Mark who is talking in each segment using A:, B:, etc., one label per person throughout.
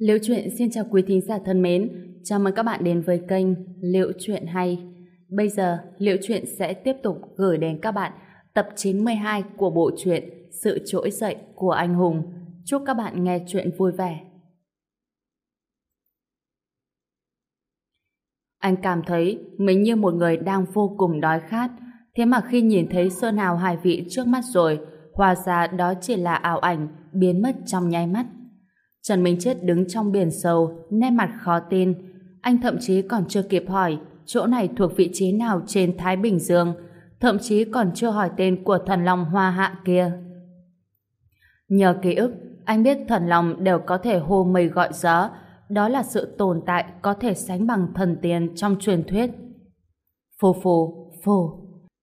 A: Liễu Chuyện xin chào quý thính giả thân mến, chào mừng các bạn đến với kênh Liễu Chuyện Hay. Bây giờ, Liễu Chuyện sẽ tiếp tục gửi đến các bạn tập 92 của bộ truyện Sự Trỗi Dậy của Anh Hùng. Chúc các bạn nghe chuyện vui vẻ. Anh cảm thấy mình như một người đang vô cùng đói khát, thế mà khi nhìn thấy Sơn Hào hài vị trước mắt rồi, hóa ra đó chỉ là ảo ảnh biến mất trong nháy mắt. Trần Minh Chết đứng trong biển sâu, nét mặt khó tin. Anh thậm chí còn chưa kịp hỏi chỗ này thuộc vị trí nào trên Thái Bình Dương, thậm chí còn chưa hỏi tên của thần long hoa hạ kia. Nhờ ký ức, anh biết thần long đều có thể hô mây gọi gió, đó là sự tồn tại có thể sánh bằng thần tiên trong truyền thuyết. Phù phù, phù,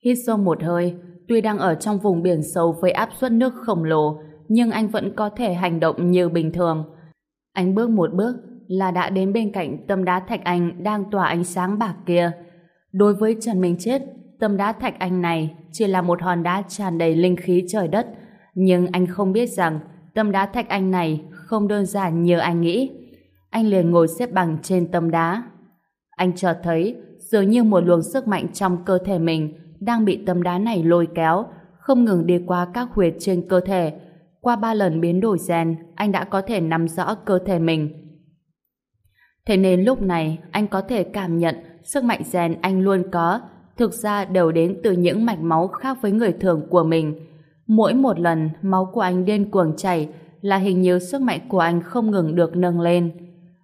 A: hít sâu một hơi, tuy đang ở trong vùng biển sâu với áp suất nước khổng lồ, nhưng anh vẫn có thể hành động như bình thường. Anh bước một bước là đã đến bên cạnh tâm đá thạch anh đang tỏa ánh sáng bạc kia. Đối với Trần Minh Chết, tâm đá thạch anh này chỉ là một hòn đá tràn đầy linh khí trời đất, nhưng anh không biết rằng tâm đá thạch anh này không đơn giản như anh nghĩ. Anh liền ngồi xếp bằng trên tâm đá. Anh chợt thấy dường như một luồng sức mạnh trong cơ thể mình đang bị tâm đá này lôi kéo, không ngừng đi qua các huyệt trên cơ thể, qua ba lần biến đổi gen, anh đã có thể nắm rõ cơ thể mình. Thế nên lúc này, anh có thể cảm nhận sức mạnh gen anh luôn có, thực ra đều đến từ những mạch máu khác với người thường của mình. Mỗi một lần máu của anh điên cuồng chảy là hình như sức mạnh của anh không ngừng được nâng lên.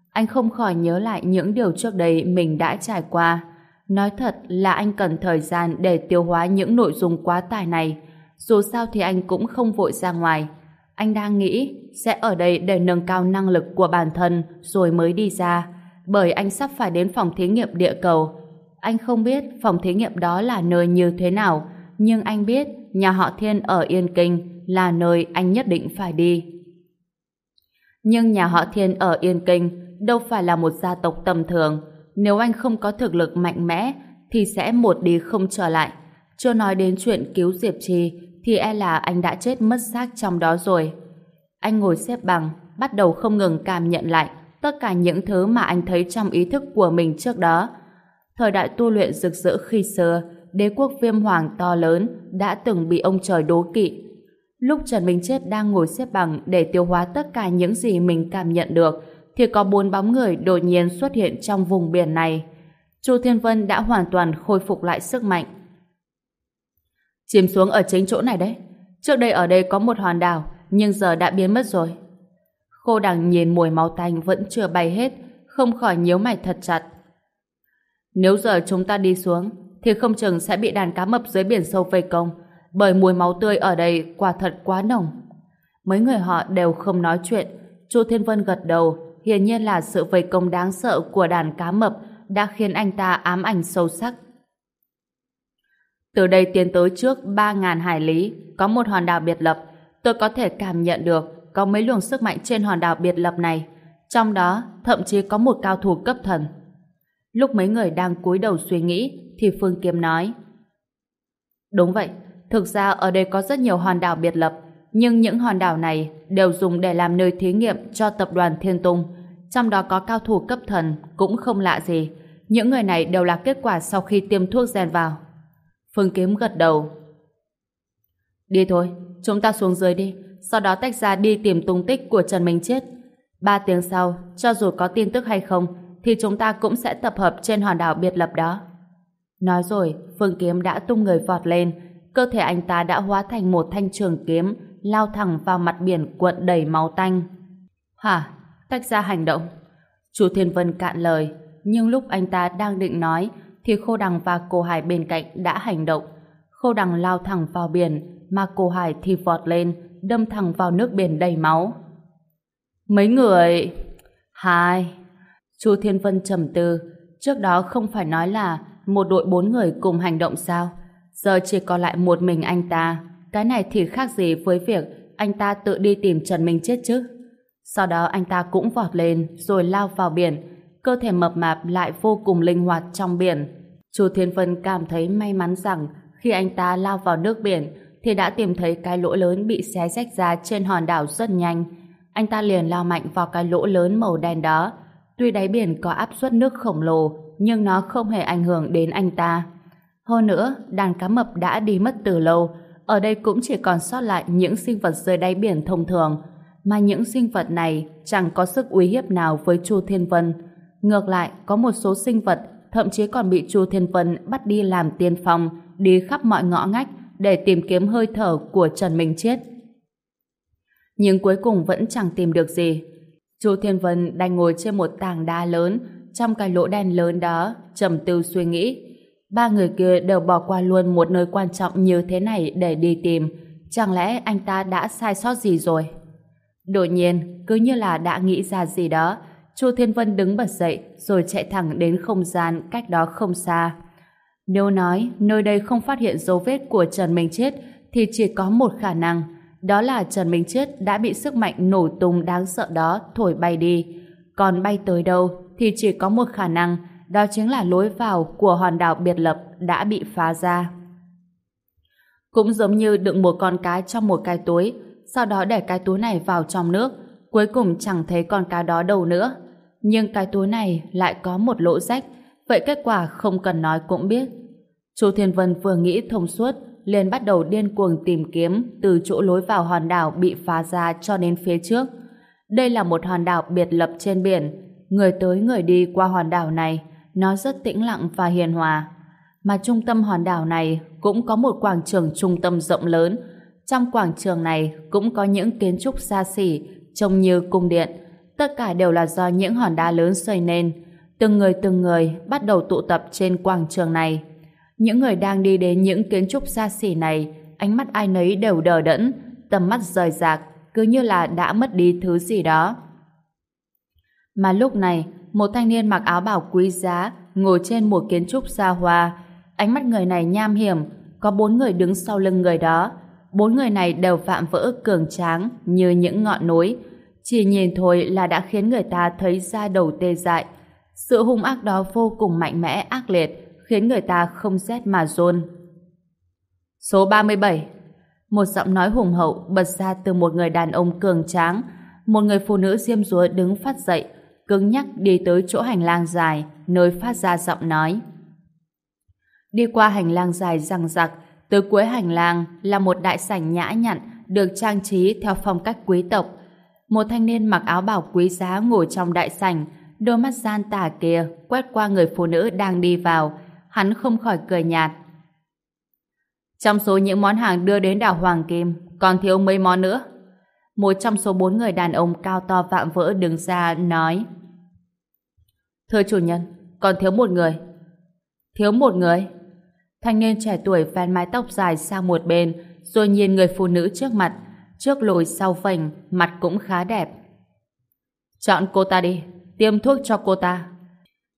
A: Anh không khỏi nhớ lại những điều trước đây mình đã trải qua. Nói thật là anh cần thời gian để tiêu hóa những nội dung quá tải này. Dù sao thì anh cũng không vội ra ngoài. Anh đang nghĩ sẽ ở đây để nâng cao năng lực của bản thân rồi mới đi ra, bởi anh sắp phải đến phòng thí nghiệm địa cầu. Anh không biết phòng thí nghiệm đó là nơi như thế nào, nhưng anh biết nhà họ Thiên ở Yên Kinh là nơi anh nhất định phải đi. Nhưng nhà họ Thiên ở Yên Kinh đâu phải là một gia tộc tầm thường. Nếu anh không có thực lực mạnh mẽ thì sẽ một đi không trở lại. Chưa nói đến chuyện cứu Diệp Trì thì e là anh đã chết mất xác trong đó rồi. Anh ngồi xếp bằng, bắt đầu không ngừng cảm nhận lại tất cả những thứ mà anh thấy trong ý thức của mình trước đó. Thời đại tu luyện rực rỡ khi xưa, đế quốc viêm hoàng to lớn đã từng bị ông trời đố kỵ. Lúc Trần Minh Chết đang ngồi xếp bằng để tiêu hóa tất cả những gì mình cảm nhận được, thì có bốn bóng người đột nhiên xuất hiện trong vùng biển này. Chu Thiên Vân đã hoàn toàn khôi phục lại sức mạnh. Chìm xuống ở chính chỗ này đấy. Trước đây ở đây có một hòn đảo, nhưng giờ đã biến mất rồi. Khô đằng nhìn mùi máu tanh vẫn chưa bay hết, không khỏi nhíu mày thật chặt. Nếu giờ chúng ta đi xuống, thì không chừng sẽ bị đàn cá mập dưới biển sâu vây công, bởi mùi máu tươi ở đây quả thật quá nồng. Mấy người họ đều không nói chuyện, Chu Thiên Vân gật đầu, hiển nhiên là sự vây công đáng sợ của đàn cá mập đã khiến anh ta ám ảnh sâu sắc. Từ đây tiến tới trước 3.000 hải lý, có một hòn đảo biệt lập. Tôi có thể cảm nhận được có mấy luồng sức mạnh trên hòn đảo biệt lập này. Trong đó, thậm chí có một cao thủ cấp thần. Lúc mấy người đang cúi đầu suy nghĩ, thì Phương Kiếm nói. Đúng vậy, thực ra ở đây có rất nhiều hòn đảo biệt lập, nhưng những hòn đảo này đều dùng để làm nơi thí nghiệm cho tập đoàn Thiên Tung. Trong đó có cao thủ cấp thần, cũng không lạ gì. Những người này đều là kết quả sau khi tiêm thuốc gen vào. Phương Kiếm gật đầu. Đi thôi, chúng ta xuống dưới đi, sau đó tách ra đi tìm tung tích của Trần Minh Chết. Ba tiếng sau, cho dù có tin tức hay không, thì chúng ta cũng sẽ tập hợp trên hòn đảo biệt lập đó. Nói rồi, Phương Kiếm đã tung người vọt lên, cơ thể anh ta đã hóa thành một thanh trường kiếm, lao thẳng vào mặt biển cuộn đầy máu tanh. Hả? Tách ra hành động. Chú Thiên Vân cạn lời, nhưng lúc anh ta đang định nói, thì Khô Đằng và Cô Hải bên cạnh đã hành động. Khô Đằng lao thẳng vào biển, mà Cô Hải thì vọt lên, đâm thẳng vào nước biển đầy máu. Mấy người... Hai... Chu Thiên Vân trầm tư, trước đó không phải nói là một đội bốn người cùng hành động sao? Giờ chỉ còn lại một mình anh ta. Cái này thì khác gì với việc anh ta tự đi tìm Trần Minh chết chứ? Sau đó anh ta cũng vọt lên rồi lao vào biển, cơ thể mập mạp lại vô cùng linh hoạt trong biển. Chu Thiên Vân cảm thấy may mắn rằng khi anh ta lao vào nước biển thì đã tìm thấy cái lỗ lớn bị xé rách ra trên hòn đảo rất nhanh. anh ta liền lao mạnh vào cái lỗ lớn màu đen đó. Tuy đáy biển có áp suất nước khổng lồ, nhưng nó không hề ảnh hưởng đến anh ta. Hơn nữa, đàn cá mập đã đi mất từ lâu, ở đây cũng chỉ còn sót lại những sinh vật dưới đáy biển thông thường, mà những sinh vật này chẳng có sức uy hiếp nào với Chu Thiên Vân. Ngược lại, có một số sinh vật thậm chí còn bị Chu Thiên Vân bắt đi làm tiên phong, đi khắp mọi ngõ ngách để tìm kiếm hơi thở của Trần Minh Chết. Nhưng cuối cùng vẫn chẳng tìm được gì. Chu Thiên Vân đang ngồi trên một tảng đá lớn, trong cái lỗ đen lớn đó, trầm tư suy nghĩ. Ba người kia đều bỏ qua luôn một nơi quan trọng như thế này để đi tìm. Chẳng lẽ anh ta đã sai sót gì rồi? Đột nhiên, cứ như là đã nghĩ ra gì đó, Chu Thiên Vân đứng bật dậy rồi chạy thẳng đến không gian cách đó không xa. Nếu nói nơi đây không phát hiện dấu vết của Trần Minh Chết thì chỉ có một khả năng, đó là Trần Minh Chết đã bị sức mạnh nổ tung đáng sợ đó thổi bay đi. Còn bay tới đâu thì chỉ có một khả năng, đó chính là lối vào của hòn đảo biệt lập đã bị phá ra. Cũng giống như đựng một con cá trong một cái túi, sau đó để cái túi này vào trong nước, cuối cùng chẳng thấy con cá đó đâu nữa. Nhưng cái túi này lại có một lỗ rách, vậy kết quả không cần nói cũng biết. Chu Thiên Vân vừa nghĩ thông suốt, liền bắt đầu điên cuồng tìm kiếm từ chỗ lối vào hòn đảo bị phá ra cho đến phía trước. Đây là một hòn đảo biệt lập trên biển, người tới người đi qua hòn đảo này, nó rất tĩnh lặng và hiền hòa. Mà trung tâm hòn đảo này cũng có một quảng trường trung tâm rộng lớn. Trong quảng trường này cũng có những kiến trúc xa xỉ, trông như cung điện. Tất cả đều là do những hòn đá lớn xây nên. Từng người từng người bắt đầu tụ tập trên quảng trường này. Những người đang đi đến những kiến trúc xa xỉ này, ánh mắt ai nấy đều đờ đẫn, tầm mắt rời rạc, cứ như là đã mất đi thứ gì đó. Mà lúc này, một thanh niên mặc áo bảo quý giá ngồi trên một kiến trúc xa hoa. Ánh mắt người này nham hiểm, có bốn người đứng sau lưng người đó. Bốn người này đều phạm vỡ cường tráng như những ngọn núi. Chỉ nhìn thôi là đã khiến người ta thấy da đầu tê dại. Sự hung ác đó vô cùng mạnh mẽ, ác liệt, khiến người ta không rét mà rôn. Số 37 Một giọng nói hùng hậu bật ra từ một người đàn ông cường tráng. Một người phụ nữ diêm dúa đứng phát dậy, cứng nhắc đi tới chỗ hành lang dài, nơi phát ra giọng nói. Đi qua hành lang dài răng rặc, tới cuối hành lang là một đại sảnh nhã nhặn, được trang trí theo phong cách quý tộc. Một thanh niên mặc áo bảo quý giá ngồi trong đại sảnh, đôi mắt gian tà kia quét qua người phụ nữ đang đi vào, hắn không khỏi cười nhạt. Trong số những món hàng đưa đến đảo Hoàng Kim, còn thiếu mấy món nữa. Một trong số bốn người đàn ông cao to vạm vỡ đứng ra nói Thưa chủ nhân, còn thiếu một người. Thiếu một người? Thanh niên trẻ tuổi vén mái tóc dài sang một bên rồi nhìn người phụ nữ trước mặt trước lùi sau phành mặt cũng khá đẹp. Chọn cô ta đi, tiêm thuốc cho cô ta.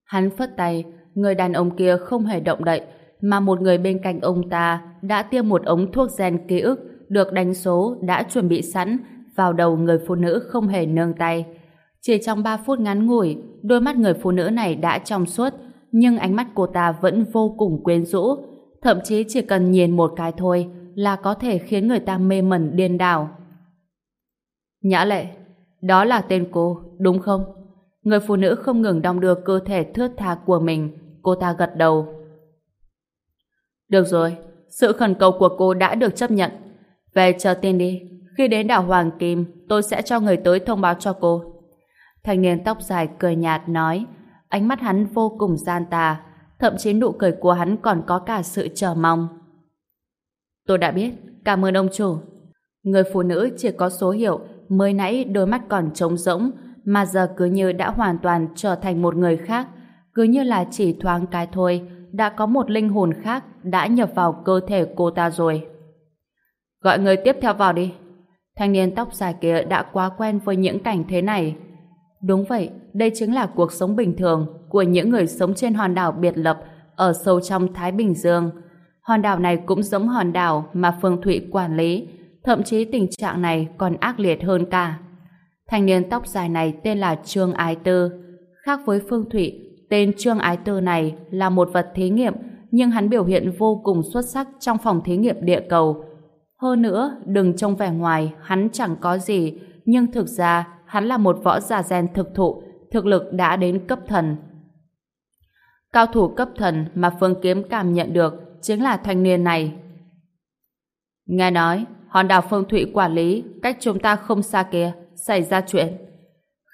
A: Hắn phất tay, người đàn ông kia không hề động đậy, mà một người bên cạnh ông ta đã tiêm một ống thuốc gen ký ức được đánh số đã chuẩn bị sẵn vào đầu người phụ nữ không hề nương tay. Chỉ trong 3 phút ngắn ngủi, đôi mắt người phụ nữ này đã trong suốt, nhưng ánh mắt cô ta vẫn vô cùng quyến rũ. Thậm chí chỉ cần nhìn một cái thôi là có thể khiến người ta mê mẩn điên đảo. Nhã lệ, đó là tên cô, đúng không? Người phụ nữ không ngừng đong đưa cơ thể thướt tha của mình, cô ta gật đầu. Được rồi, sự khẩn cầu của cô đã được chấp nhận. Về chờ tin đi, khi đến đảo Hoàng Kim, tôi sẽ cho người tới thông báo cho cô. Thanh niên tóc dài cười nhạt nói, ánh mắt hắn vô cùng gian tà, thậm chí nụ cười của hắn còn có cả sự chờ mong. Tôi đã biết, cảm ơn ông chủ. Người phụ nữ chỉ có số hiệu, mới nãy đôi mắt còn trống rỗng, mà giờ cứ như đã hoàn toàn trở thành một người khác, cứ như là chỉ thoáng cái thôi, đã có một linh hồn khác đã nhập vào cơ thể cô ta rồi. Gọi người tiếp theo vào đi. Thanh niên tóc dài kia đã quá quen với những cảnh thế này. Đúng vậy, đây chính là cuộc sống bình thường của những người sống trên hòn đảo biệt lập ở sâu trong Thái Bình Dương. Hòn đảo này cũng giống hòn đảo mà Phương Thụy quản lý, thậm chí tình trạng này còn ác liệt hơn cả. Thanh niên tóc dài này tên là Trương Ái Tư. Khác với Phương Thụy, tên Trương Ái Tư này là một vật thí nghiệm nhưng hắn biểu hiện vô cùng xuất sắc trong phòng thí nghiệm địa cầu. Hơn nữa, đừng trông vẻ ngoài hắn chẳng có gì nhưng thực ra hắn là một võ giả gen thực thụ, thực lực đã đến cấp thần. Cao thủ cấp thần mà Phương Kiếm cảm nhận được chính là thanh niên này. Nghe nói, hòn đảo Phương Thụy quản lý cách chúng ta không xa kia, xảy ra chuyện.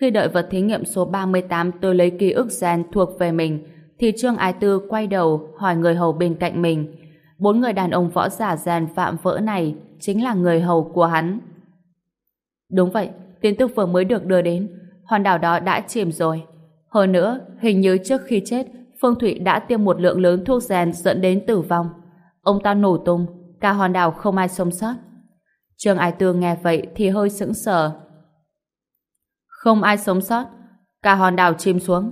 A: Khi đợi vật thí nghiệm số 38 tôi lấy ký ức gen thuộc về mình, thì Trương Ái Tư quay đầu hỏi người hầu bên cạnh mình. Bốn người đàn ông võ giả gen phạm vỡ này chính là người hầu của hắn. Đúng vậy, tin tức vừa mới được đưa đến, hòn đảo đó đã chìm rồi. Hơn nữa, hình như trước khi chết, Phương Thụy đã tiêm một lượng lớn thuốc gen dẫn đến tử vong. Ông ta nổ tung, cả hòn đảo không ai sống sót. Trương Ái Tương nghe vậy thì hơi sững sờ. Không ai sống sót, cả hòn đảo chìm xuống.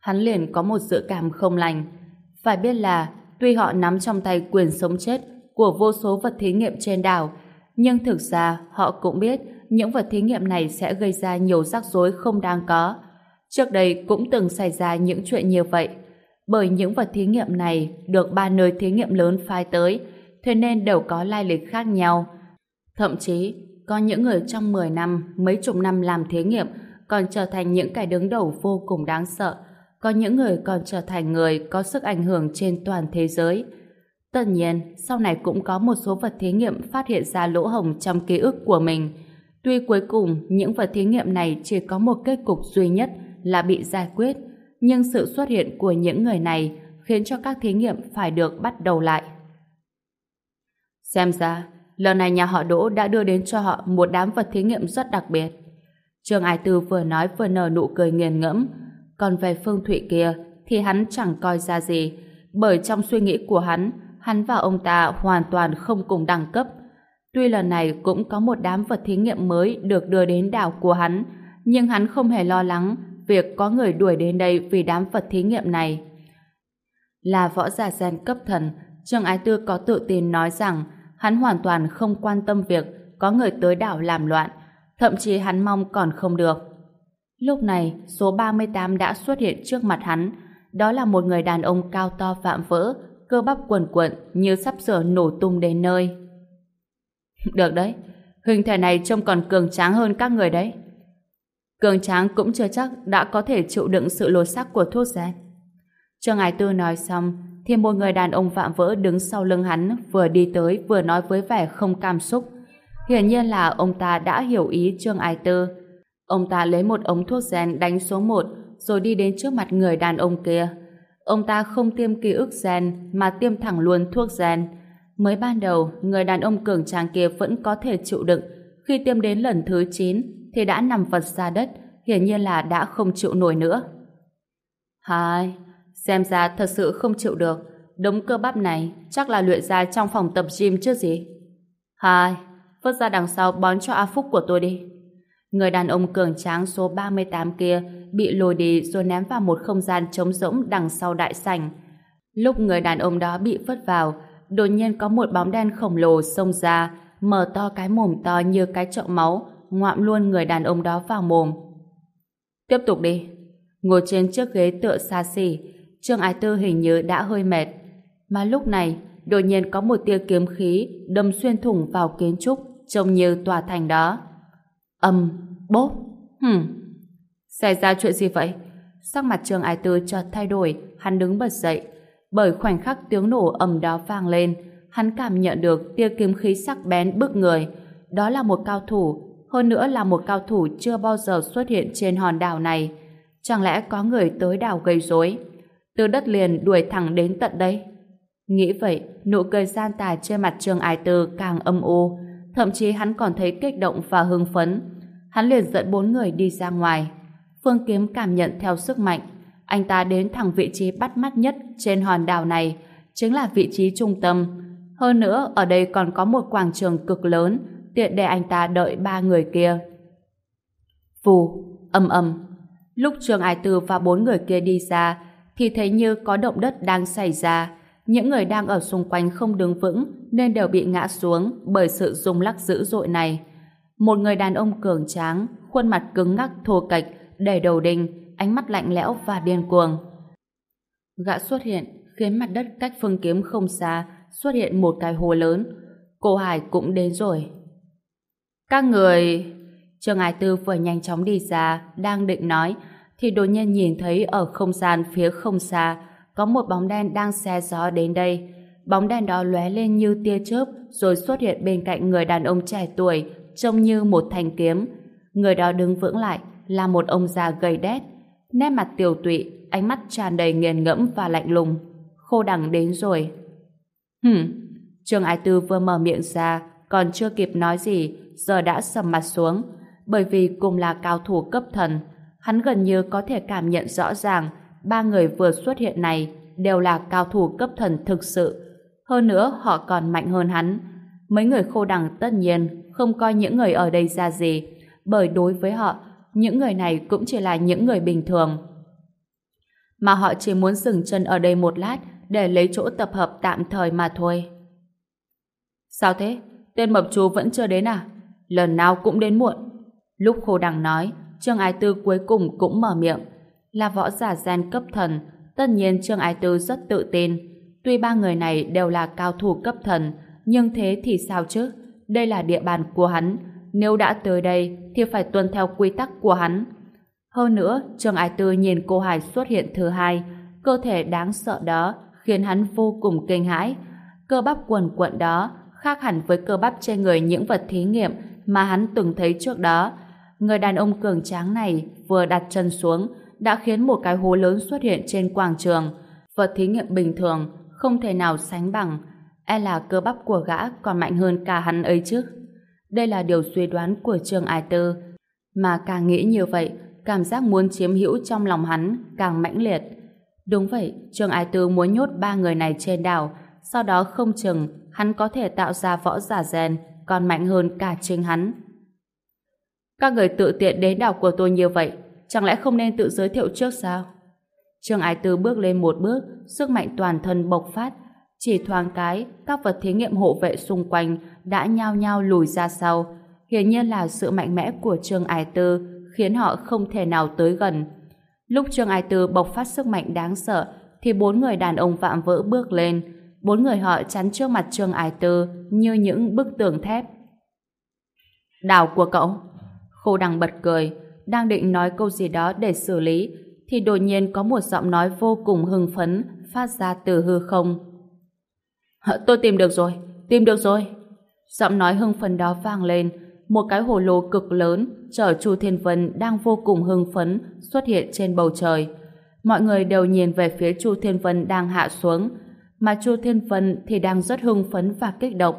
A: Hắn liền có một dự cảm không lành. Phải biết là, tuy họ nắm trong tay quyền sống chết của vô số vật thí nghiệm trên đảo, nhưng thực ra họ cũng biết những vật thí nghiệm này sẽ gây ra nhiều rắc rối không đáng có. Trước đây cũng từng xảy ra những chuyện như vậy. Bởi những vật thí nghiệm này được ba nơi thí nghiệm lớn phái tới, thế nên đều có lai lịch khác nhau. Thậm chí, có những người trong 10 năm, mấy chục năm làm thí nghiệm còn trở thành những kẻ đứng đầu vô cùng đáng sợ. Có những người còn trở thành người có sức ảnh hưởng trên toàn thế giới. Tất nhiên, sau này cũng có một số vật thí nghiệm phát hiện ra lỗ hồng trong ký ức của mình. Tuy cuối cùng những vật thí nghiệm này chỉ có một kết cục duy nhất là bị giải quyết, nhưng sự xuất hiện của những người này khiến cho các thí nghiệm phải được bắt đầu lại. Xem ra, lần này nhà họ Đỗ đã đưa đến cho họ một đám vật thí nghiệm rất đặc biệt. Trương Ái Tư vừa nói vừa nở nụ cười nghiền ngẫm, còn về Phương Thụy kia thì hắn chẳng coi ra gì, bởi trong suy nghĩ của hắn, hắn và ông ta hoàn toàn không cùng đẳng cấp. Tuy lần này cũng có một đám vật thí nghiệm mới được đưa đến đảo của hắn, nhưng hắn không hề lo lắng việc có người đuổi đến đây vì đám vật thí nghiệm này. Là võ giả gen cấp thần, Trương Ái Tư có tự tin nói rằng hắn hoàn toàn không quan tâm việc có người tới đảo làm loạn, thậm chí hắn mong còn không được. Lúc này, số 38 đã xuất hiện trước mặt hắn, đó là một người đàn ông cao to vạm vỡ, cơ bắp quần quận như sắp sửa nổ tung đến nơi. Được đấy, hình thể này trông còn cường tráng hơn các người đấy. Cường tráng cũng chưa chắc đã có thể chịu đựng sự lột xác của thuốc gen. Trương Ái Tư nói xong, thì một người đàn ông vạm vỡ đứng sau lưng hắn vừa đi tới vừa nói với vẻ không cảm xúc. Hiển nhiên là ông ta đã hiểu ý Trương Ái Tư. Ông ta lấy một ống thuốc gen đánh số 1 rồi đi đến trước mặt người đàn ông kia. Ông ta không tiêm ký ức gen mà tiêm thẳng luôn thuốc gen. Mới ban đầu, người đàn ông cường tráng kia vẫn có thể chịu đựng. Khi tiêm đến lần thứ 9 thì đã nằm vật ra đất, hiển nhiên là đã không chịu nổi nữa. Hai, xem ra thật sự không chịu được. Đống cơ bắp này chắc là luyện ra trong phòng tập gym chứ gì. Hai, vứt ra đằng sau bón cho A Phúc của tôi đi. Người đàn ông cường tráng số 38 kia bị lôi đi rồi ném vào một không gian trống rỗng đằng sau đại sảnh. Lúc người đàn ông đó bị vứt vào, đột nhiên có một bóng đen khổng lồ xông ra, mở to cái mồm to như cái chậu máu, ngoạm luôn người đàn ông đó vào mồm. Tiếp tục đi. Ngồi trên chiếc ghế tựa xa xỉ, Trương Ái Tư hình như đã hơi mệt. Mà lúc này, đột nhiên có một tia kiếm khí đâm xuyên thủng vào kiến trúc, trông như tòa thành đó. Âm, bốp, hừm. Xảy ra chuyện gì vậy? Sắc mặt Trương Ái Tư chợt thay đổi, hắn đứng bật dậy. Bởi khoảnh khắc tiếng nổ ầm đó vang lên, hắn cảm nhận được tia kiếm khí sắc bén bức người. Đó là một cao thủ, hơn nữa là một cao thủ chưa bao giờ xuất hiện trên hòn đảo này. Chẳng lẽ có người tới đảo gây rối? Từ đất liền đuổi thẳng đến tận đây. Nghĩ vậy, nụ cười gian tà trên mặt Trương Ái Tư càng âm u, thậm chí hắn còn thấy kích động và hưng phấn. Hắn liền dẫn bốn người đi ra ngoài. Phương Kiếm cảm nhận theo sức mạnh, anh ta đến thẳng vị trí bắt mắt nhất trên hòn đảo này, chính là vị trí trung tâm. Hơn nữa, ở đây còn có một quảng trường cực lớn, tiện để anh ta đợi ba người kia. Phù, âm âm. Lúc Trương Ái Tư và bốn người kia đi ra, thì thấy như có động đất đang xảy ra. Những người đang ở xung quanh không đứng vững nên đều bị ngã xuống bởi sự rung lắc dữ dội này. Một người đàn ông cường tráng, khuôn mặt cứng ngắc thô kệch, đầy đầu đinh, ánh mắt lạnh lẽo và điên cuồng. Gã xuất hiện khiến mặt đất cách phương kiếm không xa xuất hiện một cái hồ lớn. Cô Hải cũng đến rồi. Các người... Trương Ái Tư vừa nhanh chóng đi ra, đang định nói, thì đột nhiên nhìn thấy ở không gian phía không xa, có một bóng đen đang xe gió đến đây. Bóng đen đó lóe lên như tia chớp, rồi xuất hiện bên cạnh người đàn ông trẻ tuổi, trông như một thanh kiếm. Người đó đứng vững lại, là một ông già gầy đét. Nét mặt tiểu tụy, ánh mắt tràn đầy nghiền ngẫm và lạnh lùng. Khô đằng đến rồi. Hừm, Trương Ái Tư vừa mở miệng ra, còn chưa kịp nói gì, giờ đã sầm mặt xuống. Bởi vì cùng là cao thủ cấp thần, hắn gần như có thể cảm nhận rõ ràng ba người vừa xuất hiện này đều là cao thủ cấp thần thực sự. Hơn nữa, họ còn mạnh hơn hắn. Mấy người khô đằng tất nhiên không coi những người ở đây ra gì, bởi đối với họ, những người này cũng chỉ là những người bình thường. Mà họ chỉ muốn dừng chân ở đây một lát để lấy chỗ tập hợp tạm thời mà thôi. Sao thế? Tên mập chú vẫn chưa đến à? Lần nào cũng đến muộn. Lúc khô đằng nói, Trương Ái Tư cuối cùng cũng mở miệng. Là võ giả gen cấp thần, tất nhiên Trương Ái Tư rất tự tin. Tuy ba người này đều là cao thủ cấp thần, nhưng thế thì sao chứ? Đây là địa bàn của hắn. Nếu đã tới đây, thì phải tuân theo quy tắc của hắn. Hơn nữa, Trương Ái Tư nhìn cô Hải xuất hiện thứ hai, cơ thể đáng sợ đó khiến hắn vô cùng kinh hãi. Cơ bắp quần quận đó khác hẳn với cơ bắp trên người những vật thí nghiệm mà hắn từng thấy trước đó. Người đàn ông cường tráng này vừa đặt chân xuống đã khiến một cái hố lớn xuất hiện trên quảng trường. Vật thí nghiệm bình thường không thể nào sánh bằng. E là cơ bắp của gã còn mạnh hơn cả hắn ấy chứ. Đây là điều suy đoán của Trương Ai Tư. Mà càng nghĩ như vậy, cảm giác muốn chiếm hữu trong lòng hắn càng mãnh liệt. Đúng vậy, Trương Ai Tư muốn nhốt ba người này trên đảo, sau đó không chừng hắn có thể tạo ra võ giả rèn còn mạnh hơn cả chính hắn. Các người tự tiện đến đảo của tôi như vậy, chẳng lẽ không nên tự giới thiệu trước sao? Trương Ái Tư bước lên một bước, sức mạnh toàn thân bộc phát. Chỉ thoáng cái, các vật thí nghiệm hộ vệ xung quanh đã nhao nhao lùi ra sau. Hiển nhiên là sự mạnh mẽ của Trương Ái Tư khiến họ không thể nào tới gần. Lúc Trương Ái Tư bộc phát sức mạnh đáng sợ, thì bốn người đàn ông vạm vỡ bước lên. Bốn người họ chắn trước mặt Trương Ái Tư như những bức tường thép. Đảo của cậu. Khô đằng bật cười, đang định nói câu gì đó để xử lý, thì đột nhiên có một giọng nói vô cùng hưng phấn phát ra từ hư không. Tôi tìm được rồi, tìm được rồi. Giọng nói hưng phấn đó vang lên, một cái hồ lô cực lớn chở Chu Thiên Vân đang vô cùng hưng phấn xuất hiện trên bầu trời. Mọi người đều nhìn về phía Chu Thiên Vân đang hạ xuống, mà Chu Thiên Vân thì đang rất hưng phấn và kích động,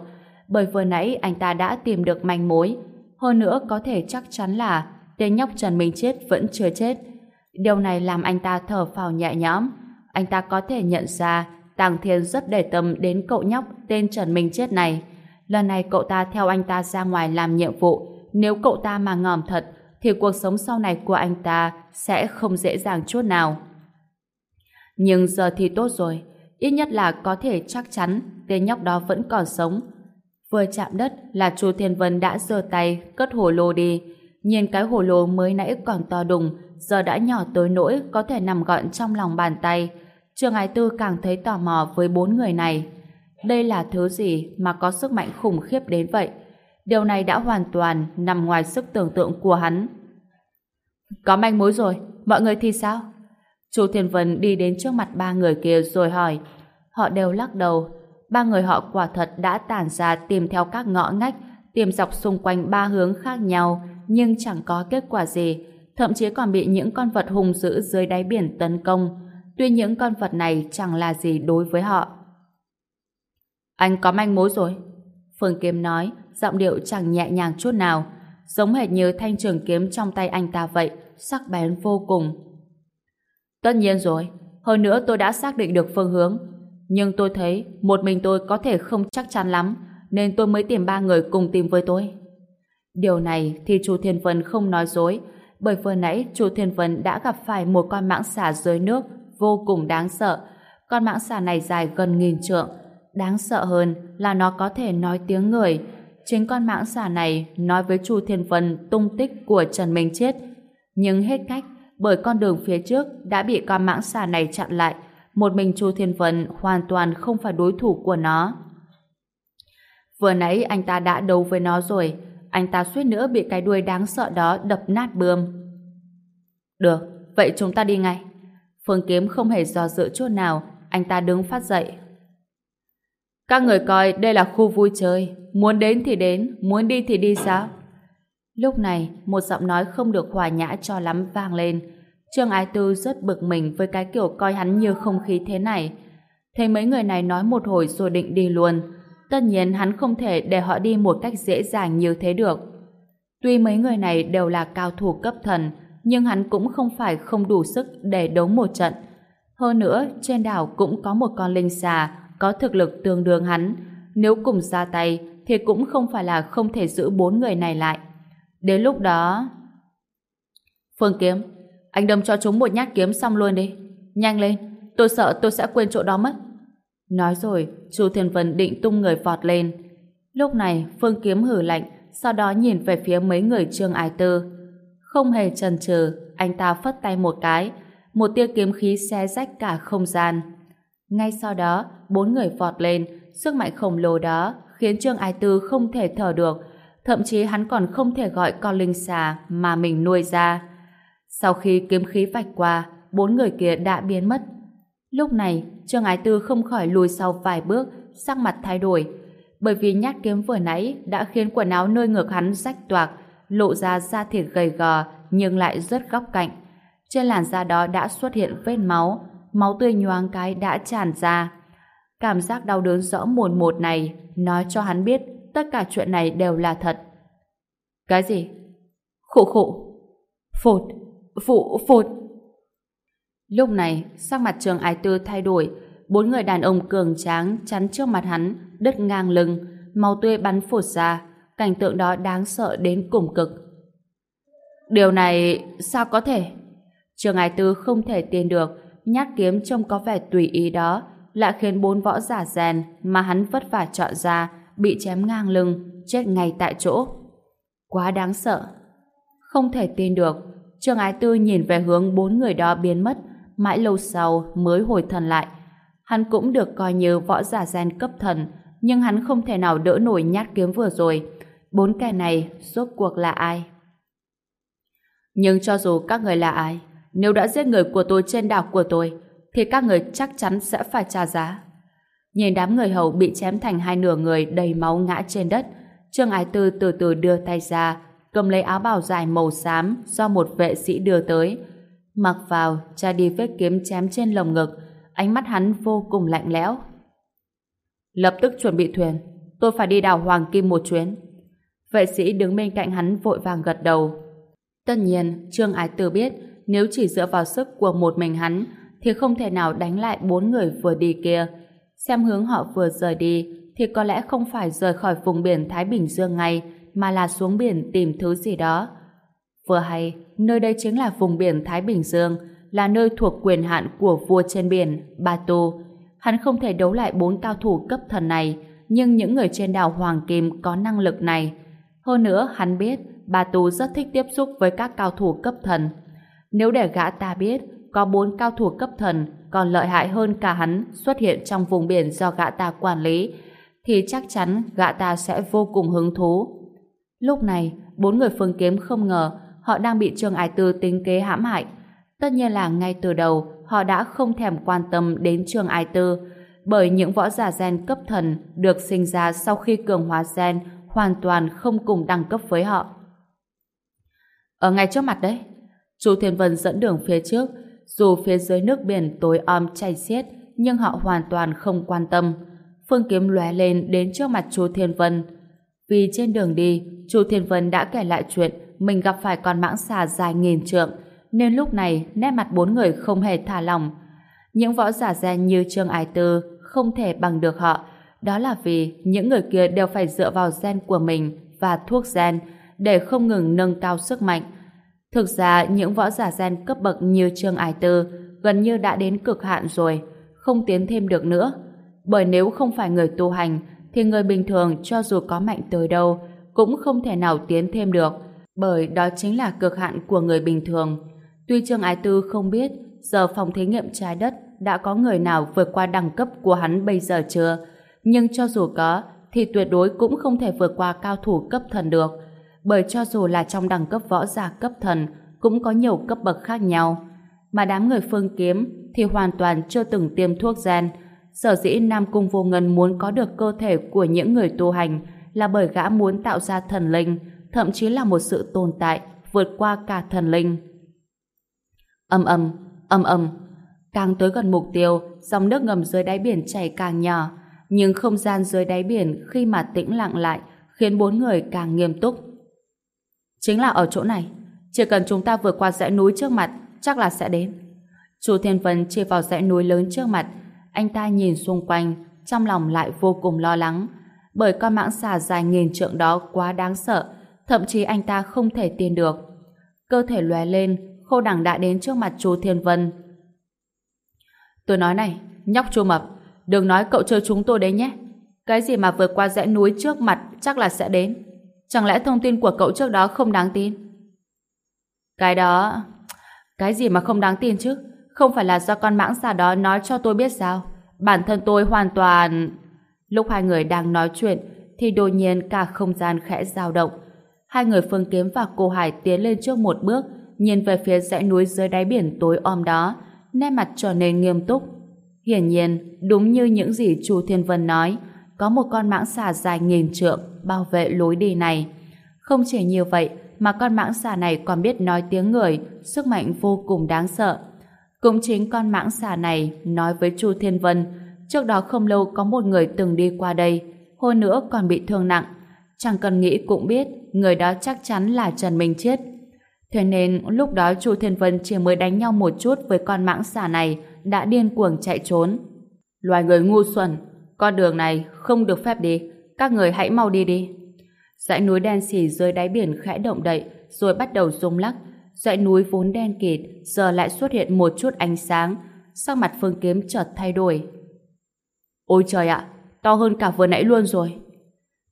A: bởi vừa nãy anh ta đã tìm được manh mối. Hơn nữa có thể chắc chắn là tên nhóc Trần Minh Chết vẫn chưa chết. Điều này làm anh ta thở phào nhẹ nhõm. Anh ta có thể nhận ra Tàng Thiên rất để tâm đến cậu nhóc tên Trần Minh Chết này. Lần này cậu ta theo anh ta ra ngoài làm nhiệm vụ. Nếu cậu ta mà ngòm thật, thì cuộc sống sau này của anh ta sẽ không dễ dàng chút nào. Nhưng giờ thì tốt rồi. Ít nhất là có thể chắc chắn tên nhóc đó vẫn còn sống. Vừa chạm đất là Chu Thiên Vân đã giơ tay cất hồ lô đi. Nhìn cái hồ lô mới nãy còn to đùng, giờ đã nhỏ tới nỗi có thể nằm gọn trong lòng bàn tay. Trương Ái Tư càng thấy tò mò với bốn người này. Đây là thứ gì mà có sức mạnh khủng khiếp đến vậy? Điều này đã hoàn toàn nằm ngoài sức tưởng tượng của hắn. Có manh mối rồi, mọi người thì sao? Chu Thiên Vân đi đến trước mặt ba người kia rồi hỏi. Họ đều lắc đầu. Ba người họ quả thật đã tản ra tìm theo các ngõ ngách, tìm dọc xung quanh ba hướng khác nhau, nhưng chẳng có kết quả gì. Thậm chí còn bị những con vật hung dữ dưới đáy biển tấn công. Tuy những con vật này chẳng là gì đối với họ. Anh có manh mối rồi. Phương Kiếm nói, giọng điệu chẳng nhẹ nhàng chút nào, giống hệt như thanh trường kiếm trong tay anh ta vậy, sắc bén vô cùng. Tất nhiên rồi, hơn nữa tôi đã xác định được phương hướng. Nhưng tôi thấy một mình tôi có thể không chắc chắn lắm, nên tôi mới tìm ba người cùng tìm với tôi. Điều này thì chú Thiên Vân không nói dối, bởi vừa nãy chú Thiên Vân đã gặp phải một con mãng xà dưới nước vô cùng đáng sợ. Con mãng xà này dài gần nghìn trượng. Đáng sợ hơn là nó có thể nói tiếng người. Chính con mãng xà này nói với Chu Thiên Vân tung tích của Trần Minh Chết. Nhưng hết cách, bởi con đường phía trước đã bị con mãng xà này chặn lại. Một mình Chu Thiên Vân hoàn toàn không phải đối thủ của nó. Vừa nãy anh ta đã đấu với nó rồi. anh ta suýt nữa bị cái đuôi đáng sợ đó đập nát bươm. Được, vậy chúng ta đi ngay. Phương Kiếm không hề do dự chút nào, anh ta đứng phát dậy. Các người coi đây là khu vui chơi, muốn đến thì đến, muốn đi thì đi sao? Lúc này, một giọng nói không được hòa nhã cho lắm vang lên. Trương Ái Tư rất bực mình với cái kiểu coi hắn như không khí thế này. Thấy mấy người này nói một hồi rồi định đi luôn. Tất nhiên hắn không thể để họ đi một cách dễ dàng như thế được. Tuy mấy người này đều là cao thủ cấp thần, nhưng hắn cũng không phải không đủ sức để đấu một trận. Hơn nữa, trên đảo cũng có một con linh xà có thực lực tương đương hắn. Nếu cùng ra tay, thì cũng không phải là không thể giữ bốn người này lại. Đến lúc đó... Phương Kiếm, anh đâm cho chúng một nhát kiếm xong luôn đi. Nhanh lên, tôi sợ tôi sẽ quên chỗ đó mất. Nói rồi, Chu Thiên Vân định tung người vọt lên. Lúc này, Phương Kiếm hử lạnh, sau đó nhìn về phía mấy người Trương Ái Tư. Không hề chần chừ, anh ta phất tay một cái, một tia kiếm khí xé rách cả không gian. Ngay sau đó, bốn người vọt lên, sức mạnh khổng lồ đó khiến Trương Ái Tư không thể thở được, thậm chí hắn còn không thể gọi con linh xà mà mình nuôi ra. Sau khi kiếm khí vạch qua, bốn người kia đã biến mất. Lúc này, Trương Ái Tư không khỏi lùi sau vài bước, sắc mặt thay đổi, bởi vì nhát kiếm vừa nãy đã khiến quần áo nơi ngực hắn rách toạc, lộ ra da thịt gầy gò nhưng lại rất góc cạnh. Trên làn da đó đã xuất hiện vết máu, máu tươi nhoáng cái đã tràn ra. Cảm giác đau đớn rõ mồn một này nói cho hắn biết tất cả chuyện này đều là thật. Cái gì? Khụ khụ. phột Phụ phụt. Lúc này, sắc mặt trường ái tư thay đổi. Bốn người đàn ông cường tráng chắn trước mặt hắn, đứt ngang lưng, máu tươi bắn phụt ra. Cảnh tượng đó đáng sợ đến cùng cực. Điều này sao có thể? Trường ái tư không thể tin được nhát kiếm trông có vẻ tùy ý đó lại khiến bốn võ giả rèn mà hắn vất vả chọn ra bị chém ngang lưng, chết ngay tại chỗ. Quá đáng sợ. Không thể tin được, Trương Ái Tư nhìn về hướng bốn người đó biến mất, mãi lâu sau mới hồi thần lại. Hắn cũng được coi như võ giả gen cấp thần, nhưng hắn không thể nào đỡ nổi nhát kiếm vừa rồi. Bốn kẻ này rốt cuộc là ai? Nhưng cho dù các người là ai, nếu đã giết người của tôi trên đảo của tôi, thì các người chắc chắn sẽ phải trả giá. Nhìn đám người hầu bị chém thành hai nửa người đầy máu ngã trên đất, Trương Ái Tư từ từ đưa tay ra, cầm lấy áo bào dài màu xám do một vệ sĩ đưa tới. Mặc vào, cha đi vết kiếm chém trên lồng ngực, ánh mắt hắn vô cùng lạnh lẽo. Lập tức chuẩn bị thuyền, tôi phải đi đảo Hoàng Kim một chuyến. Vệ sĩ đứng bên cạnh hắn vội vàng gật đầu. Tất nhiên, Trương Ái Tư biết nếu chỉ dựa vào sức của một mình hắn thì không thể nào đánh lại bốn người vừa đi kia. Xem hướng họ vừa rời đi thì có lẽ không phải rời khỏi vùng biển Thái Bình Dương ngay mà là xuống biển tìm thứ gì đó. Vừa hay, nơi đây chính là vùng biển Thái Bình Dương, là nơi thuộc quyền hạn của vua trên biển, Ba Tu. Hắn không thể đấu lại bốn cao thủ cấp thần này, nhưng những người trên đảo Hoàng Kim có năng lực này. Hơn nữa, hắn biết Ba Tu rất thích tiếp xúc với các cao thủ cấp thần. Nếu để gã ta biết có bốn cao thủ cấp thần còn lợi hại hơn cả hắn xuất hiện trong vùng biển do gã ta quản lý, thì chắc chắn gã ta sẽ vô cùng hứng thú. Lúc này, bốn người phương kiếm không ngờ họ đang bị Trương Ái Tư tính kế hãm hại. Tất nhiên là ngay từ đầu họ đã không thèm quan tâm đến Trương Ái Tư bởi những võ giả gen cấp thần được sinh ra sau khi cường hóa gen hoàn toàn không cùng đẳng cấp với họ. Ở ngay trước mặt đấy, Chu Thiên Vân dẫn đường phía trước dù phía dưới nước biển tối om chảy xiết nhưng họ hoàn toàn không quan tâm. Phương Kiếm lóe lên đến trước mặt Chu Thiên Vân. Vì trên đường đi, Chu Thiên Vân đã kể lại chuyện mình gặp phải con mãng xà dài nghìn trượng, nên lúc này nét mặt bốn người không hề thả lỏng. Những võ giả gen như Trương Ái Tư không thể bằng được họ, đó là vì những người kia đều phải dựa vào gen của mình và thuốc gen để không ngừng nâng cao sức mạnh. Thực ra những võ giả gen cấp bậc như Trương Ái Tư gần như đã đến cực hạn rồi, không tiến thêm được nữa bởi nếu không phải người tu hành thì người bình thường cho dù có mạnh tới đâu cũng không thể nào tiến thêm được, bởi đó chính là cực hạn của người bình thường. Tuy Trương Ái Tư không biết giờ phòng thí nghiệm trái đất đã có người nào vượt qua đẳng cấp của hắn bây giờ chưa, nhưng cho dù có thì tuyệt đối cũng không thể vượt qua cao thủ cấp thần được. bởi cho dù là trong đẳng cấp võ giả cấp thần cũng có nhiều cấp bậc khác nhau. Mà đám người phương kiếm thì hoàn toàn chưa từng tiêm thuốc gen. Sở dĩ Nam Cung Vô Ngân muốn có được cơ thể của những người tu hành là bởi gã muốn tạo ra thần linh, thậm chí là một sự tồn tại vượt qua cả thần linh. Âm âm, âm âm, càng tới gần mục tiêu, dòng nước ngầm dưới đáy biển chảy càng nhỏ, nhưng không gian dưới đáy biển khi mà tĩnh lặng lại khiến bốn người càng nghiêm túc. Chính là ở chỗ này, chỉ cần chúng ta vượt qua dãy núi trước mặt, chắc là sẽ đến. Chu Thiên Vân chỉ vào dãy núi lớn trước mặt, anh ta nhìn xung quanh, trong lòng lại vô cùng lo lắng, bởi con mãng xà dài nghìn trượng đó quá đáng sợ, thậm chí anh ta không thể tin được. Cơ thể lóe lên, khô đẳng đã đến trước mặt chú Thiên Vân. Tôi nói này, nhóc Chu Mập, đừng nói cậu chơi chúng tôi đấy nhé. Cái gì mà vượt qua dãy núi trước mặt chắc là sẽ đến. Chẳng lẽ thông tin của cậu trước đó không đáng tin? Cái đó... Cái gì mà không đáng tin chứ? Không phải là do con mãng xà đó nói cho tôi biết sao? Bản thân tôi hoàn toàn... Lúc hai người đang nói chuyện thì đột nhiên cả không gian khẽ dao động. Hai người Phương Kiếm và cô Hải tiến lên trước một bước nhìn về phía dãy núi dưới đáy biển tối om đó nét mặt trở nên nghiêm túc. Hiển nhiên, đúng như những gì Chu Thiên Vân nói, có một con mãng xà dài nghìn trượng bảo vệ lối đi này. Không chỉ như vậy, mà con mãng xà này còn biết nói tiếng người, sức mạnh vô cùng đáng sợ. Cũng chính con mãng xà này nói với Chu Thiên Vân, trước đó không lâu có một người từng đi qua đây, hơn nữa còn bị thương nặng. Chẳng cần nghĩ cũng biết, người đó chắc chắn là Trần Minh Chiết. Thế nên lúc đó Chu Thiên Vân chỉ mới đánh nhau một chút với con mãng xà này đã điên cuồng chạy trốn. Loài người ngu xuẩn, con đường này không được phép đi, các người hãy mau đi đi. Dãy núi đen xì dưới đáy biển khẽ động đậy rồi bắt đầu rung lắc. Dãy núi vốn đen kịt giờ lại xuất hiện một chút ánh sáng, sắc mặt Phương Kiếm chợt thay đổi. Ôi trời ạ, to hơn cả vừa nãy luôn rồi.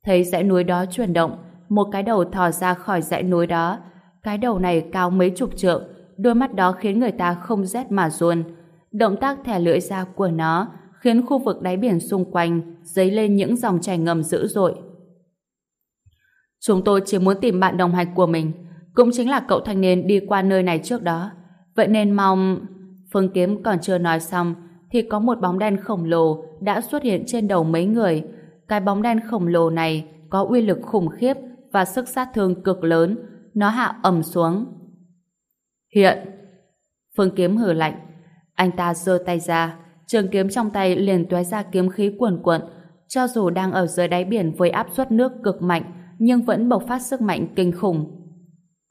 A: Thấy dãy núi đó chuyển động, một cái đầu thò ra khỏi dãy núi đó, cái đầu này cao mấy chục trượng, đôi mắt đó khiến người ta không rét mà run. Động tác thẻ lưỡi ra của nó khiến khu vực đáy biển xung quanh dấy lên những dòng chảy ngầm dữ dội. Chúng tôi chỉ muốn tìm bạn đồng hành của mình, cũng chính là cậu thanh niên đi qua nơi này trước đó. Vậy nên mong... Phương Kiếm còn chưa nói xong, thì có một bóng đen khổng lồ đã xuất hiện trên đầu mấy người. Cái bóng đen khổng lồ này có uy lực khủng khiếp và sức sát thương cực lớn, nó hạ ầm xuống. Hiện! Phương Kiếm hử lạnh. Anh ta giơ tay ra, trường kiếm trong tay liền tóe ra kiếm khí cuồn cuộn. Cho dù đang ở dưới đáy biển với áp suất nước cực mạnh, nhưng vẫn bộc phát sức mạnh kinh khủng.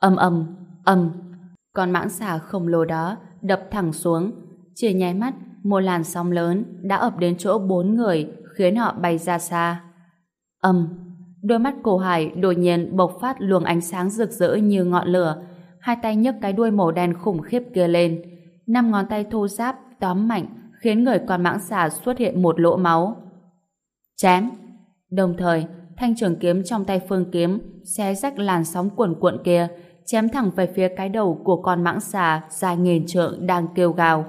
A: Âm âm, âm. Con mãng xà khổng lồ đó đập thẳng xuống. Chỉ nháy mắt, một làn sóng lớn đã ập đến chỗ bốn người, khiến họ bay ra xa. Âm. Đôi mắt cổ hải đột nhiên bộc phát luồng ánh sáng rực rỡ như ngọn lửa. Hai tay nhấc cái đuôi màu đen khủng khiếp kia lên. Năm ngón tay thô giáp, tóm mạnh, khiến người con mãng xà xuất hiện một lỗ máu. Chém! Đồng thời, thanh trường kiếm trong tay phương kiếm xé rách làn sóng cuộn cuộn kia, chém thẳng về phía cái đầu của con mãng xà dài nghìn trượng đang kêu gào.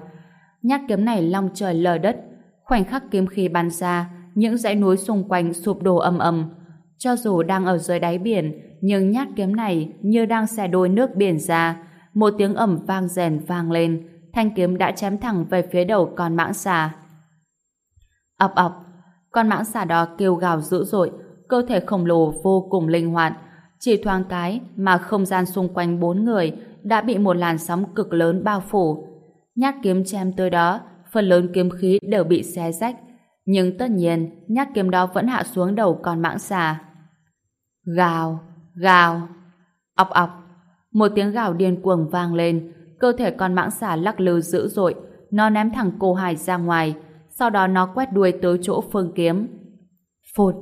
A: Nhát kiếm này long trời lở đất, khoảnh khắc kiếm khí bắn ra, những dãy núi xung quanh sụp đổ âm ầm, cho dù đang ở dưới đáy biển, nhưng nhát kiếm này như đang xẻ đôi nước biển ra. Một tiếng ẩm vang rèn vang lên, thanh kiếm đã chém thẳng về phía đầu con mãng xà. ập ập, con mãng xà đó kêu gào dữ dội, cơ thể khổng lồ vô cùng linh hoạt. Chỉ thoáng cái mà không gian xung quanh bốn người đã bị một làn sóng cực lớn bao phủ. Nhát kiếm chém tới đó, phần lớn kiếm khí đều bị xé rách, nhưng tất nhiên, nhát kiếm đó vẫn hạ xuống đầu con mãng xà. Gào, gào, ọc ọc. Một tiếng gào điên cuồng vang lên, cơ thể con mãng xà lắc lư dữ dội, nó ném thẳng cô Hải ra ngoài, sau đó nó quét đuôi tới chỗ Phương Kiếm. Phụt,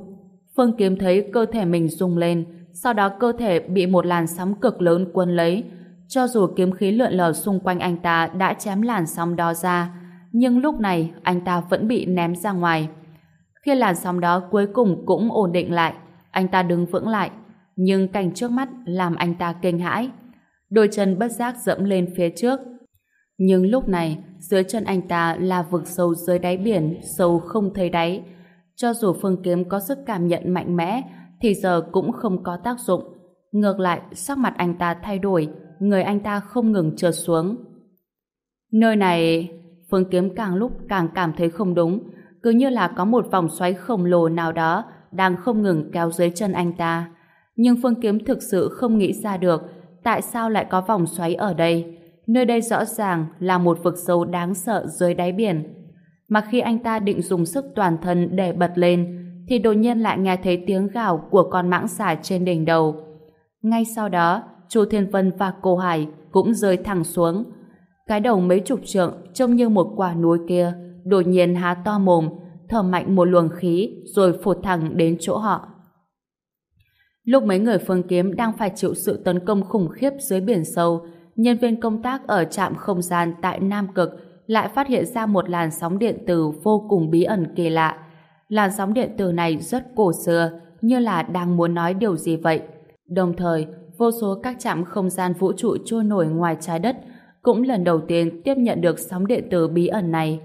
A: Phương Kiếm thấy cơ thể mình rung lên, sau đó cơ thể bị một làn sóng cực lớn cuốn lấy, cho dù kiếm khí lượn lờ xung quanh anh ta đã chém làn sóng đó ra, nhưng lúc này anh ta vẫn bị ném ra ngoài. Khi làn sóng đó cuối cùng cũng ổn định lại, anh ta đứng vững lại, nhưng cảnh trước mắt làm anh ta kinh hãi. Đôi chân bất giác dẫm lên phía trước. Nhưng lúc này, dưới chân anh ta là vực sâu dưới đáy biển, sâu không thấy đáy. Cho dù phương kiếm có sức cảm nhận mạnh mẽ, thì giờ cũng không có tác dụng. Ngược lại, sắc mặt anh ta thay đổi, người anh ta không ngừng trượt xuống. Nơi này... Phương Kiếm càng lúc càng cảm thấy không đúng, cứ như là có một vòng xoáy khổng lồ nào đó đang không ngừng kéo dưới chân anh ta. Nhưng Phương Kiếm thực sự không nghĩ ra được tại sao lại có vòng xoáy ở đây. Nơi đây rõ ràng là một vực sâu đáng sợ dưới đáy biển. Mà khi anh ta định dùng sức toàn thân để bật lên, thì đột nhiên lại nghe thấy tiếng gào của con mãng xà trên đỉnh đầu. Ngay sau đó, Chu Thiên Vân và cô Hải cũng rơi thẳng xuống. Cái đầu mấy chục trượng trông như một quả núi kia, đột nhiên há to mồm, thở mạnh một luồng khí rồi phụt thẳng đến chỗ họ. Lúc mấy người phương kiếm đang phải chịu sự tấn công khủng khiếp dưới biển sâu, nhân viên công tác ở trạm không gian tại Nam Cực lại phát hiện ra một làn sóng điện tử vô cùng bí ẩn kỳ lạ. Làn sóng điện tử này rất cổ xưa, như là đang muốn nói điều gì vậy. Đồng thời, vô số các trạm không gian vũ trụ trôi nổi ngoài trái đất cũng lần đầu tiên tiếp nhận được sóng điện tử bí ẩn này.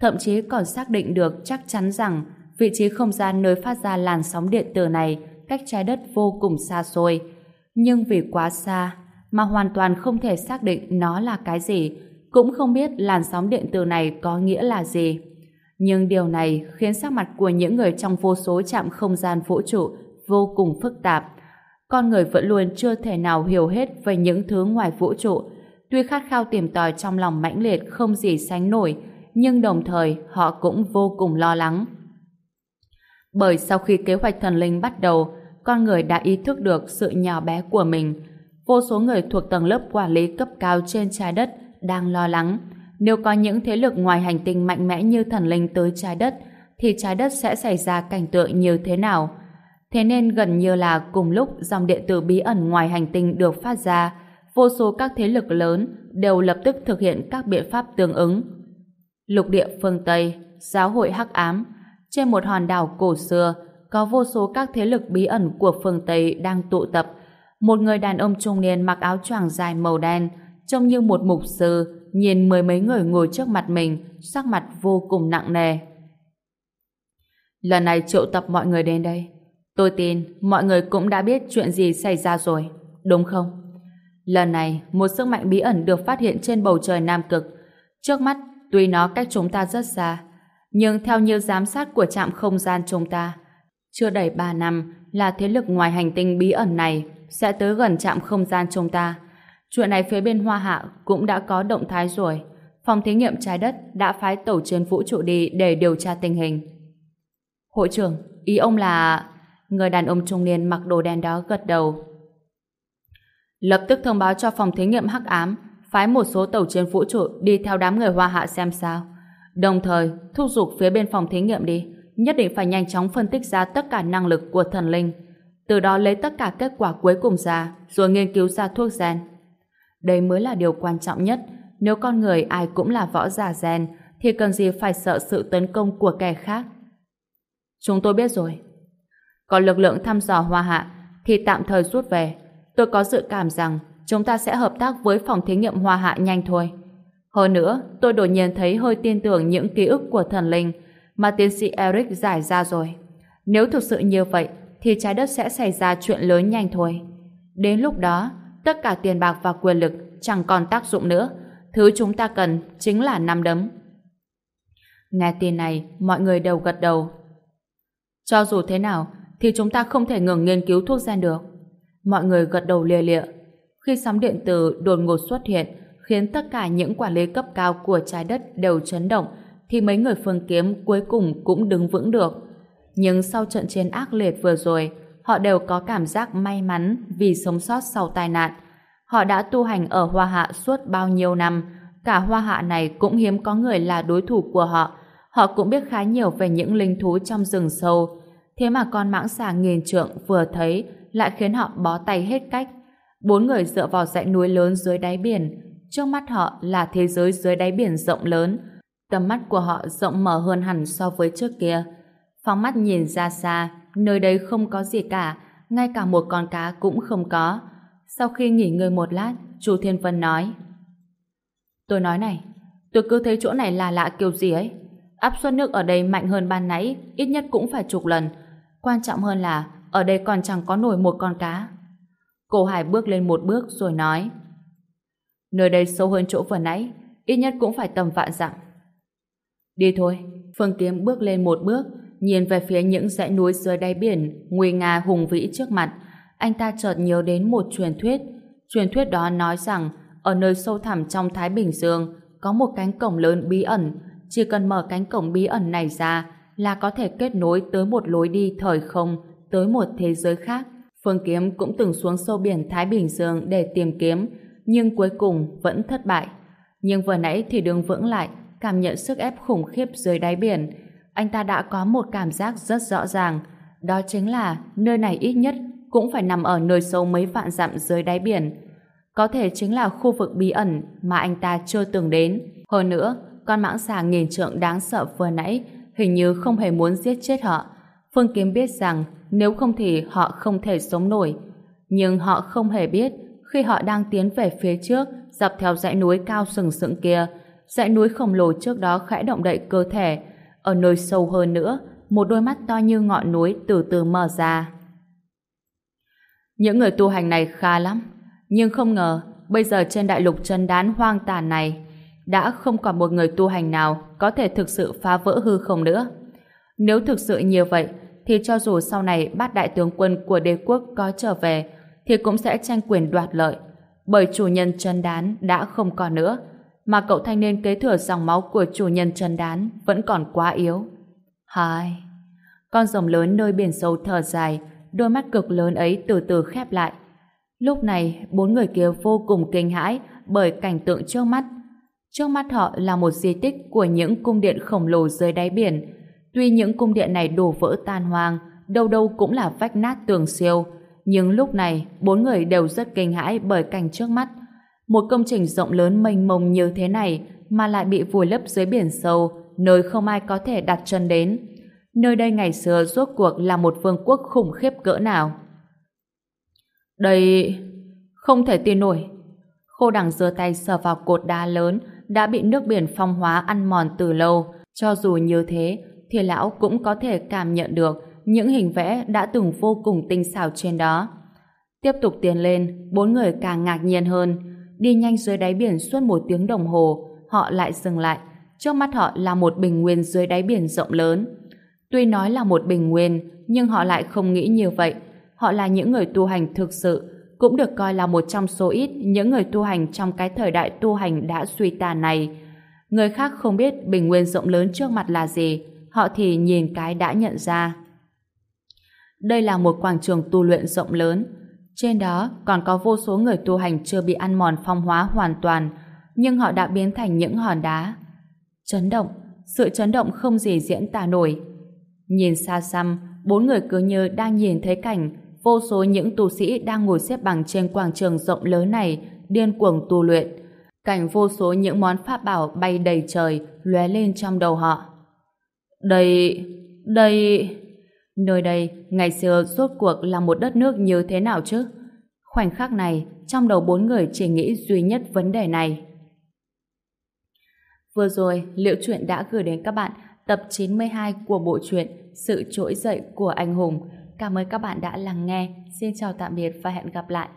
A: Thậm chí còn xác định được chắc chắn rằng vị trí không gian nơi phát ra làn sóng điện tử này cách trái đất vô cùng xa xôi. Nhưng vì quá xa, mà hoàn toàn không thể xác định nó là cái gì, cũng không biết làn sóng điện tử này có nghĩa là gì. Nhưng điều này khiến sắc mặt của những người trong vô số trạm không gian vũ trụ vô cùng phức tạp. Con người vẫn luôn chưa thể nào hiểu hết về những thứ ngoài vũ trụ. Tuy khát khao tìm tòi trong lòng mãnh liệt không gì sánh nổi, nhưng đồng thời họ cũng vô cùng lo lắng. Bởi sau khi kế hoạch thần linh bắt đầu, con người đã ý thức được sự nhỏ bé của mình. Vô số người thuộc tầng lớp quản lý cấp cao trên trái đất đang lo lắng. Nếu có những thế lực ngoài hành tinh mạnh mẽ như thần linh tới trái đất, thì trái đất sẽ xảy ra cảnh tượng như thế nào? Thế nên gần như là cùng lúc dòng điện tử bí ẩn ngoài hành tinh được phát ra, vô số các thế lực lớn đều lập tức thực hiện các biện pháp tương ứng. Lục địa phương Tây, giáo hội hắc ám, trên một hòn đảo cổ xưa, có vô số các thế lực bí ẩn của phương Tây đang tụ tập. Một người đàn ông trung niên mặc áo choàng dài màu đen, trông như một mục sư, nhìn mười mấy người ngồi trước mặt mình, sắc mặt vô cùng nặng nề. Lần này triệu tập mọi người đến đây. Tôi tin mọi người cũng đã biết chuyện gì xảy ra rồi, đúng không? Lần này, một sức mạnh bí ẩn được phát hiện trên bầu trời Nam Cực. Trước mắt, tuy nó cách chúng ta rất xa, nhưng theo như giám sát của trạm không gian chúng ta, chưa đầy 3 năm là thế lực ngoài hành tinh bí ẩn này sẽ tới gần trạm không gian chúng ta. Chuyện này phía bên Hoa Hạ cũng đã có động thái rồi. Phòng thí nghiệm trái đất đã phái tàu chiến vũ trụ đi để điều tra tình hình. Hội trưởng, ý ông là... Người đàn ông trung niên mặc đồ đen đó gật đầu. Lập tức thông báo cho phòng thí nghiệm hắc ám phái một số tàu chiến vũ trụ đi theo đám người Hoa Hạ xem sao. Đồng thời, thúc giục phía bên phòng thí nghiệm đi nhất định phải nhanh chóng phân tích ra tất cả năng lực của thần linh, từ đó lấy tất cả kết quả cuối cùng ra, rồi nghiên cứu ra thuốc gen. Đây mới là điều quan trọng nhất, nếu con người ai cũng là võ giả gen, thì cần gì phải sợ sự tấn công của kẻ khác. Chúng tôi biết rồi. Còn lực lượng thăm dò hoa hạ thì tạm thời rút về. Tôi có dự cảm rằng chúng ta sẽ hợp tác với phòng thí nghiệm hoa hạ nhanh thôi. Hơn nữa, tôi đột nhiên thấy hơi tin tưởng những ký ức của thần linh mà tiến sĩ Eric giải ra rồi. Nếu thực sự như vậy, thì trái đất sẽ xảy ra chuyện lớn nhanh thôi. Đến lúc đó, tất cả tiền bạc và quyền lực chẳng còn tác dụng nữa. Thứ chúng ta cần chính là năm đấm. Nghe tin này, mọi người đều gật đầu. Cho dù thế nào, thì chúng ta không thể ngừng nghiên cứu thuốc gen được. Mọi người gật đầu lia lịa. Khi sóng điện tử đột ngột xuất hiện, khiến tất cả những quản lý cấp cao của trái đất đều chấn động thì mấy người phương kiếm cuối cùng cũng đứng vững được. Nhưng sau trận chiến ác liệt vừa rồi, họ đều có cảm giác may mắn vì sống sót sau tai nạn. Họ đã tu hành ở Hoa Hạ suốt bao nhiêu năm, cả Hoa Hạ này cũng hiếm có người là đối thủ của họ. Họ cũng biết khá nhiều về những linh thú trong rừng sâu. Thế mà con mãng xà nghìn trượng vừa thấy lại khiến họ bó tay hết cách. Bốn người dựa vào dãy núi lớn dưới đáy biển. Trước mắt họ là thế giới dưới đáy biển rộng lớn, Tầm mắt của họ rộng mở hơn hẳn so với trước kia. Phóng mắt nhìn ra xa, nơi đây không có gì cả, ngay cả một con cá cũng không có. Sau khi nghỉ ngơi một lát, chu Thiên Vân nói Tôi nói này, tôi cứ thấy chỗ này là lạ kiểu gì ấy. Áp suất nước ở đây mạnh hơn ban nãy, ít nhất cũng phải chục lần. Quan trọng hơn là ở đây còn chẳng có nổi một con cá. Cổ Hải bước lên một bước rồi nói Nơi đây sâu hơn chỗ vừa nãy ít nhất cũng phải tầm vạn dặm. Đi thôi, Phương Kiếm bước lên một bước nhìn về phía những dãy núi dưới đáy biển, nguy nga hùng vĩ trước mặt. Anh ta chợt nhớ đến một truyền thuyết. Truyền thuyết đó nói rằng, ở nơi sâu thẳm trong Thái Bình Dương, có một cánh cổng lớn bí ẩn. Chỉ cần mở cánh cổng bí ẩn này ra là có thể kết nối tới một lối đi thời không, tới một thế giới khác. Phương Kiếm cũng từng xuống sâu biển Thái Bình Dương để tìm kiếm, nhưng cuối cùng vẫn thất bại. Nhưng vừa nãy thì đứng vững lại, cảm nhận sức ép khủng khiếp dưới đáy biển anh ta đã có một cảm giác rất rõ ràng đó chính là nơi này ít nhất cũng phải nằm ở nơi sâu mấy vạn dặm dưới đáy biển có thể chính là khu vực bí ẩn mà anh ta chưa từng đến. Hơn nữa, con mãng xà nghìn trượng đáng sợ vừa nãy hình như không hề muốn giết chết họ. Phương Kiếm biết rằng nếu không thì họ không thể sống nổi. Nhưng họ không hề biết khi họ đang tiến về phía trước dọc theo dãy núi cao sừng sững kia dãy núi khổng lồ trước đó khẽ động đậy cơ thể ở nơi sâu hơn nữa một đôi mắt to như ngọn núi từ từ mở ra. Những người tu hành này khá lắm nhưng không ngờ, bây giờ trên đại lục chân đán hoang tàn này, đã không còn một người tu hành nào có thể thực sự phá vỡ hư không nữa. Nếu thực sự như vậy, thì cho dù sau này bát đại tướng quân của đế quốc có trở về, thì cũng sẽ tranh quyền đoạt lợi. Bởi chủ nhân chân đán đã không còn nữa, mà cậu thanh niên kế thừa dòng máu của chủ nhân chân đán vẫn còn quá yếu. Hai. Con rồng lớn nơi biển sâu thở dài, đôi mắt cực lớn ấy từ từ khép lại, Lúc này, bốn người kia vô cùng kinh hãi bởi cảnh tượng trước mắt. Trước mắt họ là một di tích của những cung điện khổng lồ dưới đáy biển. Tuy những cung điện này đổ vỡ tan hoang, đâu đâu cũng là vách nát tường siêu, nhưng lúc này bốn người đều rất kinh hãi bởi cảnh trước mắt. Một công trình rộng lớn mênh mông như thế này mà lại bị vùi lấp dưới biển sâu, nơi không ai có thể đặt chân đến. Nơi đây ngày xưa rốt cuộc là một vương quốc khủng khiếp cỡ nào. Đây... không thể tin nổi. Khô đằng giơ tay sờ vào cột đá lớn đã bị nước biển phong hóa ăn mòn từ lâu. Cho dù như thế, thì lão cũng có thể cảm nhận được những hình vẽ đã từng vô cùng tinh xảo trên đó. Tiếp tục tiến lên, bốn người càng ngạc nhiên hơn. Đi nhanh dưới đáy biển suốt một tiếng đồng hồ, họ lại dừng lại. Trước mắt họ là một bình nguyên dưới đáy biển rộng lớn. Tuy nói là một bình nguyên, nhưng họ lại không nghĩ như vậy họ là những người tu hành thực sự, cũng được coi là một trong số ít những người tu hành trong cái thời đại tu hành đã suy tàn này. Người khác không biết bình nguyên rộng lớn trước mặt là gì, họ thì nhìn cái đã nhận ra. Đây là một quảng trường tu luyện rộng lớn. Trên đó còn có vô số người tu hành chưa bị ăn mòn phong hóa hoàn toàn, nhưng họ đã biến thành những hòn đá. Chấn động, sự chấn động không gì diễn tả nổi. Nhìn xa xăm, bốn người cứ như đang nhìn thấy cảnh vô số những tu sĩ đang ngồi xếp bằng trên quảng trường rộng lớn này điên cuồng tu luyện. Cảnh vô số những món pháp bảo bay đầy trời lóe lên trong đầu họ. Đây... đây... Nơi đây ngày xưa rốt cuộc là một đất nước như thế nào chứ? Khoảnh khắc này, trong đầu bốn người chỉ nghĩ duy nhất vấn đề này. Vừa rồi, Liệu Chuyện đã gửi đến các bạn tập 92 của bộ truyện Sự Trỗi Dậy của Anh Hùng. Cảm ơn các bạn đã lắng nghe. Xin chào tạm biệt và hẹn gặp lại.